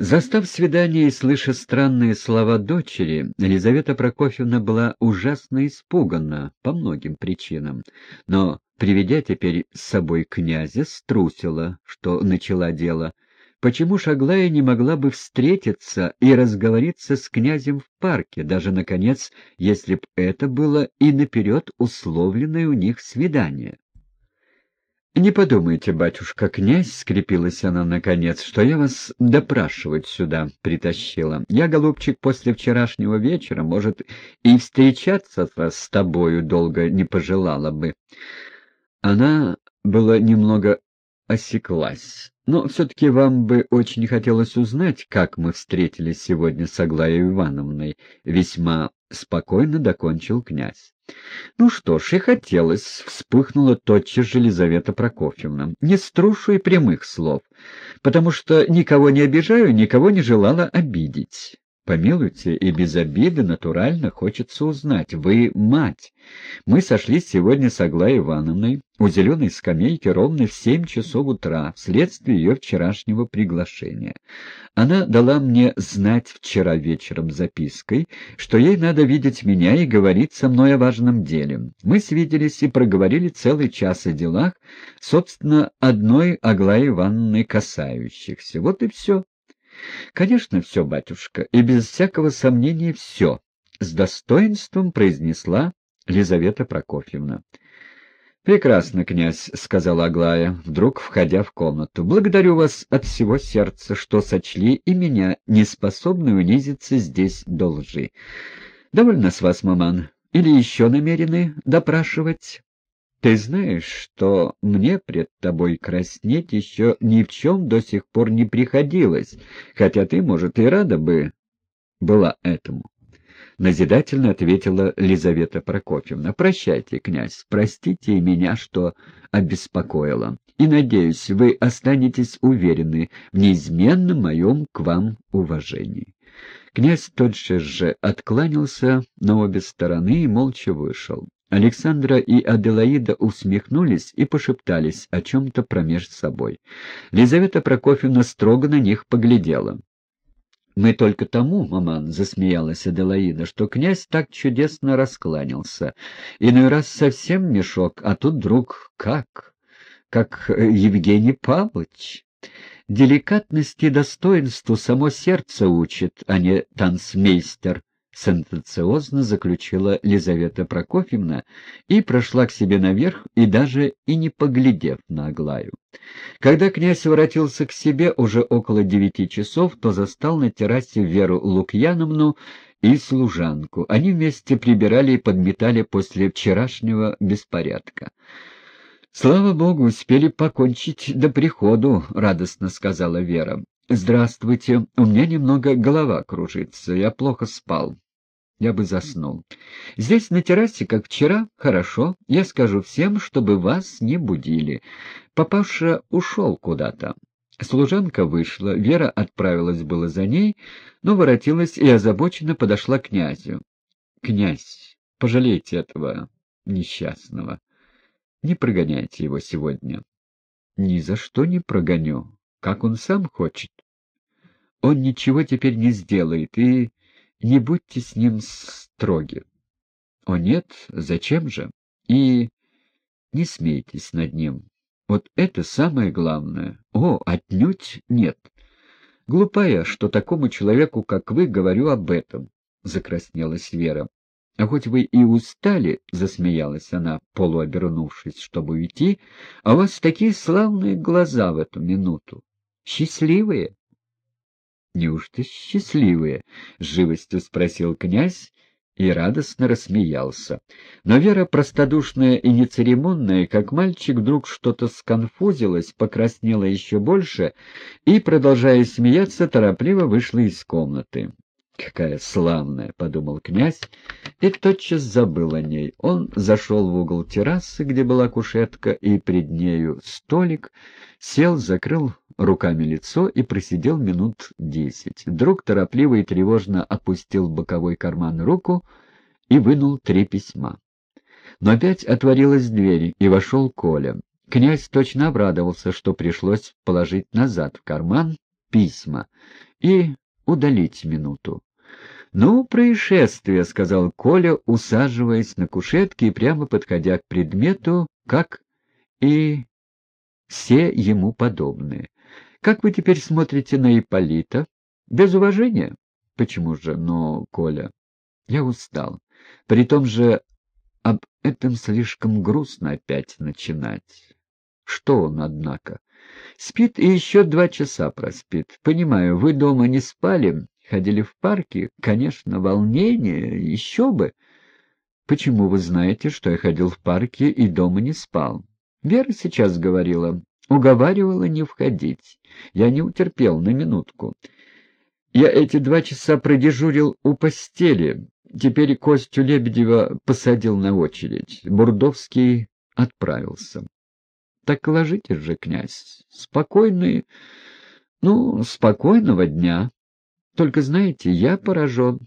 Застав свидание и слыша странные слова дочери, Елизавета Прокофьевна была ужасно испугана по многим причинам, но, приведя теперь с собой князя, струсила, что начала дело. Почему Шаглая не могла бы встретиться и разговориться с князем в парке, даже, наконец, если б это было и наперед условленное у них свидание? «Не подумайте, батюшка, князь, — скрепилась она наконец, — что я вас допрашивать сюда притащила. Я, голубчик, после вчерашнего вечера, может, и встречаться с тобою долго не пожелала бы». Она была немного осеклась. Но все-таки вам бы очень хотелось узнать, как мы встретились сегодня с Аглаей Ивановной. Весьма спокойно докончил князь. Ну что ж, и хотелось, вспыхнула тотчас же Елизавета Прокофьевна. Не струшу и прямых слов, потому что никого не обижаю, никого не желала обидеть. Помилуйте, и без обиды натурально хочется узнать. Вы мать. Мы сошлись сегодня с Аглаей Ивановной у зеленой скамейки ровно в семь часов утра, вследствие ее вчерашнего приглашения. Она дала мне знать вчера вечером запиской, что ей надо видеть меня и говорить со мной о важном деле. Мы свиделись и проговорили целый час о делах, собственно, одной Аглаи Ивановны касающихся. Вот и все. «Конечно, все, батюшка, и без всякого сомнения все», — с достоинством произнесла Лизавета Прокофьевна. «Прекрасно, князь», — сказала Аглая, вдруг входя в комнату. «Благодарю вас от всего сердца, что сочли и меня, неспособной унизиться здесь до лжи. Довольно с вас, маман. Или еще намерены допрашивать?» Ты знаешь, что мне пред тобой краснеть еще ни в чем до сих пор не приходилось, хотя ты, может, и рада бы была этому. Назидательно ответила Лизавета Прокофьевна. «Прощайте, князь, простите меня, что обеспокоила, и, надеюсь, вы останетесь уверены в неизменном моем к вам уважении». Князь тотчас же откланялся на обе стороны и молча вышел. Александра и Аделаида усмехнулись и пошептались о чем-то промеж собой. Лизавета Прокофьевна строго на них поглядела. «Мы только тому, маман», — засмеялась Аделаида, — «что князь так чудесно раскланялся. Иной раз совсем мешок, а тут вдруг как? Как Евгений Павлович». Деликатности и достоинству само сердце учит, а не танцмейстер, сенсациозно заключила Лизавета Прокофьевна и прошла к себе наверх, и даже и не поглядев на Аглаю. Когда князь воротился к себе уже около девяти часов, то застал на террасе Веру Лукьяновну и служанку. Они вместе прибирали и подметали после вчерашнего беспорядка. «Слава Богу, успели покончить до приходу», — радостно сказала Вера. «Здравствуйте. У меня немного голова кружится. Я плохо спал я бы заснул. Здесь на террасе, как вчера, хорошо. Я скажу всем, чтобы вас не будили. Папаша ушел куда-то. Служанка вышла, Вера отправилась было за ней, но воротилась и озабоченно подошла к князю. — Князь, пожалейте этого несчастного. Не прогоняйте его сегодня. — Ни за что не прогоню, как он сам хочет. Он ничего теперь не сделает, и не будьте с ним строги. О нет, зачем же? И не смейтесь над ним. Вот это самое главное. О, отнюдь нет. Глупая, что такому человеку, как вы, говорю об этом, — закраснелась Вера. — А хоть вы и устали, — засмеялась она, полуобернувшись, чтобы уйти, — а у вас такие славные глаза в эту минуту. Счастливые. — Неужто счастливые? — с живостью спросил князь и радостно рассмеялся. Но Вера, простодушная и нецеремонная, как мальчик, вдруг что-то сконфузилась, покраснела еще больше и, продолжая смеяться, торопливо вышла из комнаты. «Какая славная!» — подумал князь и тотчас забыл о ней. Он зашел в угол террасы, где была кушетка, и пред нею столик, сел, закрыл руками лицо и просидел минут десять. Вдруг торопливо и тревожно опустил в боковой карман руку и вынул три письма. Но опять отворилась дверь, и вошел Коля. Князь точно обрадовался, что пришлось положить назад в карман письма и удалить минуту. «Ну, происшествие», — сказал Коля, усаживаясь на кушетке и прямо подходя к предмету, как и все ему подобные. «Как вы теперь смотрите на Ипполита? Без уважения?» «Почему же? Но, Коля, я устал. При том же об этом слишком грустно опять начинать. Что он, однако? Спит и еще два часа проспит. Понимаю, вы дома не спали, ходили в парке. Конечно, волнение, еще бы. Почему вы знаете, что я ходил в парке и дома не спал? Вера сейчас говорила, уговаривала не входить. Я не утерпел на минутку. Я эти два часа продежурил у постели, Теперь Костю Лебедева посадил на очередь. Бурдовский отправился. Так ложитесь же, князь. Спокойный, ну, спокойного дня. Только, знаете, я поражен.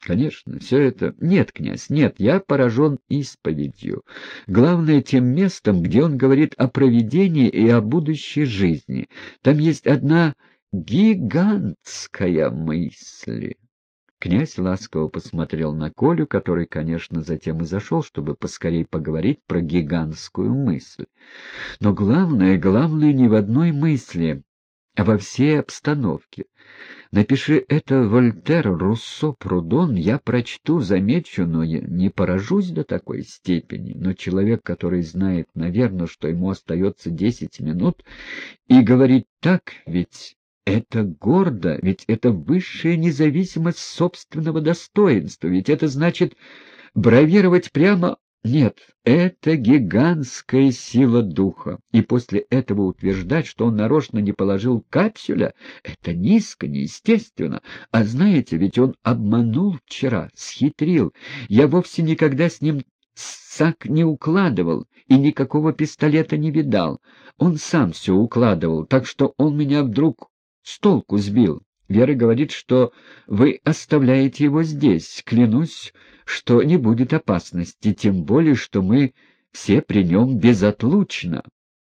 Конечно, все это... Нет, князь, нет, я поражен исповедью. Главное, тем местом, где он говорит о провидении и о будущей жизни. Там есть одна гигантская мысль. Князь ласково посмотрел на Колю, который, конечно, затем и зашел, чтобы поскорей поговорить про гигантскую мысль. Но главное, главное не в одной мысли, во всей обстановке. Напиши это Вольтер, Руссо, Прудон, я прочту, замечу, но не поражусь до такой степени. Но человек, который знает, наверное, что ему остается десять минут, и говорит так, ведь это гордо, ведь это высшая независимость собственного достоинства, ведь это значит бравировать прямо... Нет, это гигантская сила духа. И после этого утверждать, что он нарочно не положил капсюля, это низко, неестественно. А знаете, ведь он обманул вчера, схитрил. Я вовсе никогда с ним сак не укладывал и никакого пистолета не видал. Он сам все укладывал, так что он меня вдруг с толку сбил. Вера говорит, что вы оставляете его здесь. Клянусь, что не будет опасности, тем более, что мы все при нем безотлучно.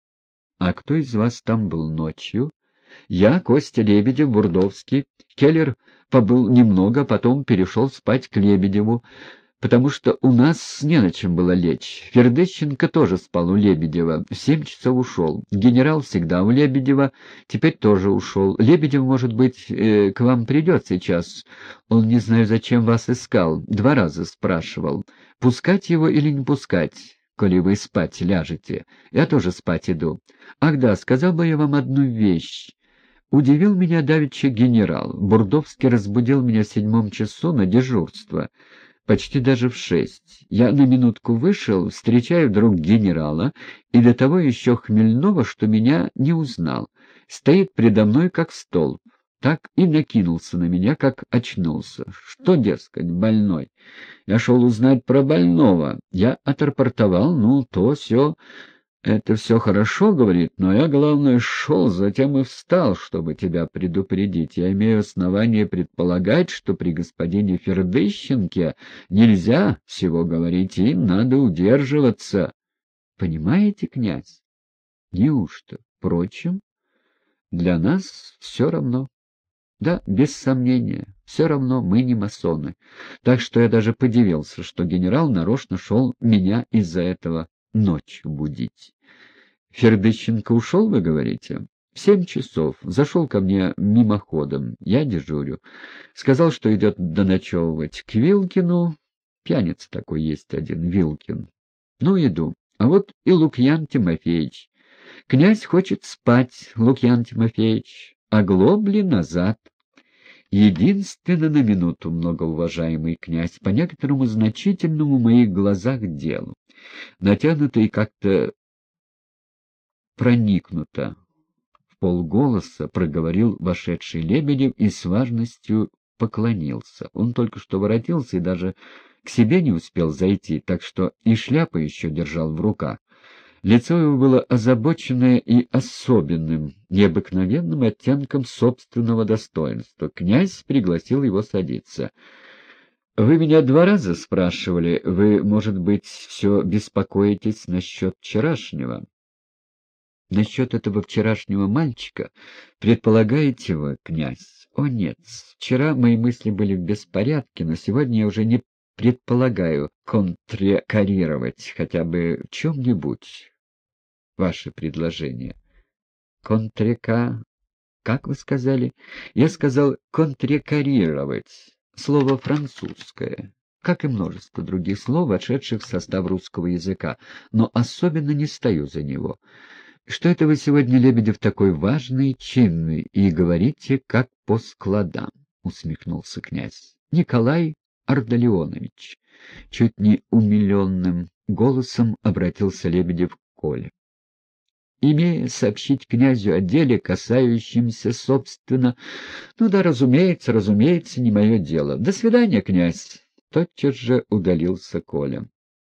— А кто из вас там был ночью? — Я, Костя Лебедев, Бурдовский. Келлер побыл немного, потом перешел спать к Лебедеву потому что у нас не на чем было лечь. Фердыщенко тоже спал у Лебедева, в семь часов ушел. Генерал всегда у Лебедева, теперь тоже ушел. Лебедев, может быть, э, к вам придет сейчас. Он не знаю, зачем вас искал, два раза спрашивал, пускать его или не пускать коли вы спать ляжете. Я тоже спать иду. Ах да, сказал бы я вам одну вещь. Удивил меня давеча генерал. Бурдовский разбудил меня в седьмом часу на дежурство почти даже в шесть. Я на минутку вышел, встречаю вдруг генерала, и до того еще хмельного, что меня не узнал. Стоит предо мной, как столб. Так и накинулся на меня, как очнулся. Что, дескать, больной? Я шел узнать про больного. Я отрапортовал, ну, то, все. «Это все хорошо, — говорит, — но я, главное, шел, затем и встал, чтобы тебя предупредить. Я имею основание предполагать, что при господине Фердыщенке нельзя всего говорить, им надо удерживаться. Понимаете, князь? Неужто? Впрочем, для нас все равно. Да, без сомнения, все равно мы не масоны. Так что я даже подивился, что генерал нарочно шел меня из-за этого ночью будить. Фердыщенко ушел, вы говорите? В семь часов. Зашел ко мне мимоходом. Я дежурю. Сказал, что идет доночевывать к Вилкину. Пьяница такой есть один, Вилкин. Ну, иду. А вот и Лукьян Тимофеевич. Князь хочет спать, Лукьян Тимофеевич, а глобли назад. Единственно на минуту, многоуважаемый князь, по некоторому значительному в моих глазах делу. Натянутый как-то проникнуто. В полголоса проговорил вошедший Лебедев и с важностью поклонился. Он только что воротился и даже к себе не успел зайти, так что и шляпу еще держал в руках. Лицо его было озабоченное и особенным, необыкновенным оттенком собственного достоинства. Князь пригласил его садиться. — Вы меня два раза спрашивали. Вы, может быть, все беспокоитесь насчет вчерашнего? Насчет этого вчерашнего мальчика предполагаете вы, князь? О, нет. Вчера мои мысли были в беспорядке, но сегодня я уже не предполагаю контрекарировать хотя бы в чем-нибудь ваше предложение. Контрека... Как вы сказали? Я сказал контрекарировать. Слово французское как и множество других слов, вошедших в состав русского языка, но особенно не стою за него. Что это вы сегодня, Лебедев, такой важный, чинный, и говорите, как по складам, — усмехнулся князь. Николай Ардалионович, чуть не умиленным голосом обратился Лебедев к Коле. Имея сообщить князю о деле, касающемся, собственно... Ну да, разумеется, разумеется, не мое дело. До свидания, князь. Тотчас же удалился Коля.